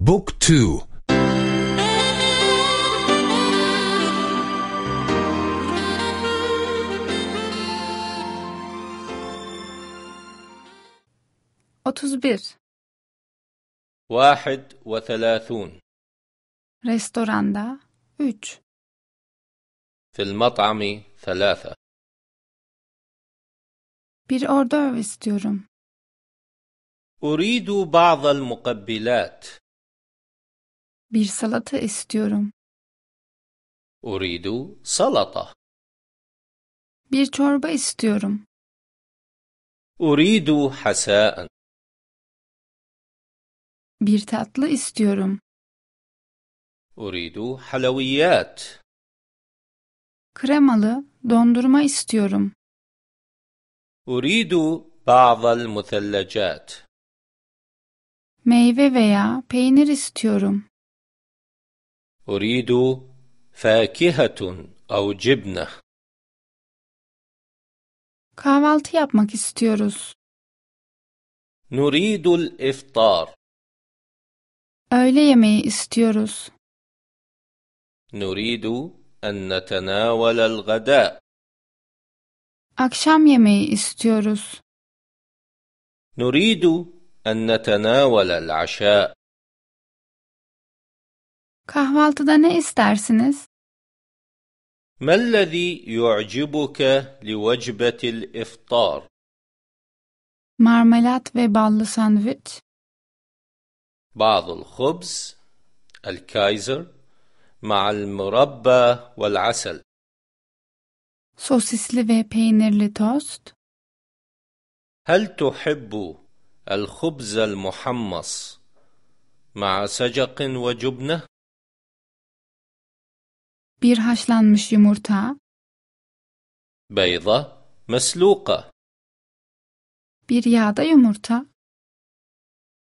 بوك تو Otuz bir. واحد وثلاثون Restoranda üç. في المطعم ثلاثة Bir ordör istiyorum. أريد بعض المقبلات Bir salata istiyorum. أريد سلطة Bir çorba istiyorum. أريد حساء Bir tatlı istiyorum. أريد حلويات Kremalı dondurma istiyorum. أريد بعض المثلجات Meyve veya peynir istiyorum. أريد فاكهة أو جبنة Kahvaltı yapmak istiyoruz. نريد الإفطار Öğle yemeği istiyoruz. نريد أن نتناول الغداء Akşam yemeği istiyoruz. نريد أن نتناول العشاء Kahvaltıda ne istersiniz? ما الذي يعجبك لوجبة الإفطار؟ Marmelat ve ballı sandviç, بعض الخبز الكايزر مع المربى والعسل sosisli ve peynirli tost, هل تحب الخبز المحمص مع سجق وجبنة؟ bir haşlanmış yumurta, بيضة مسلوقة bir yağda yumurta,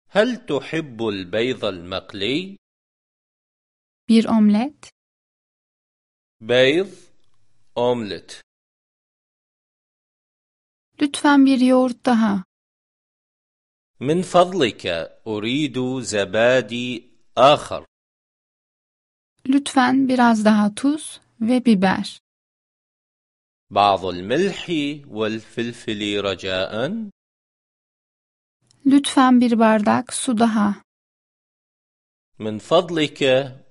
هل تحب البيض المقلي؟ bir omlet, بيض أومليت lütfen bir yoğurt daha, من فضلك أريد زبادي آخر lütfen biraz daha tuz ve biber, بعض الملح والفلفل رجاء lütfen bir bardak su daha, من فضلك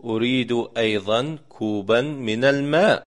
أريد أيضا كوبا من الماء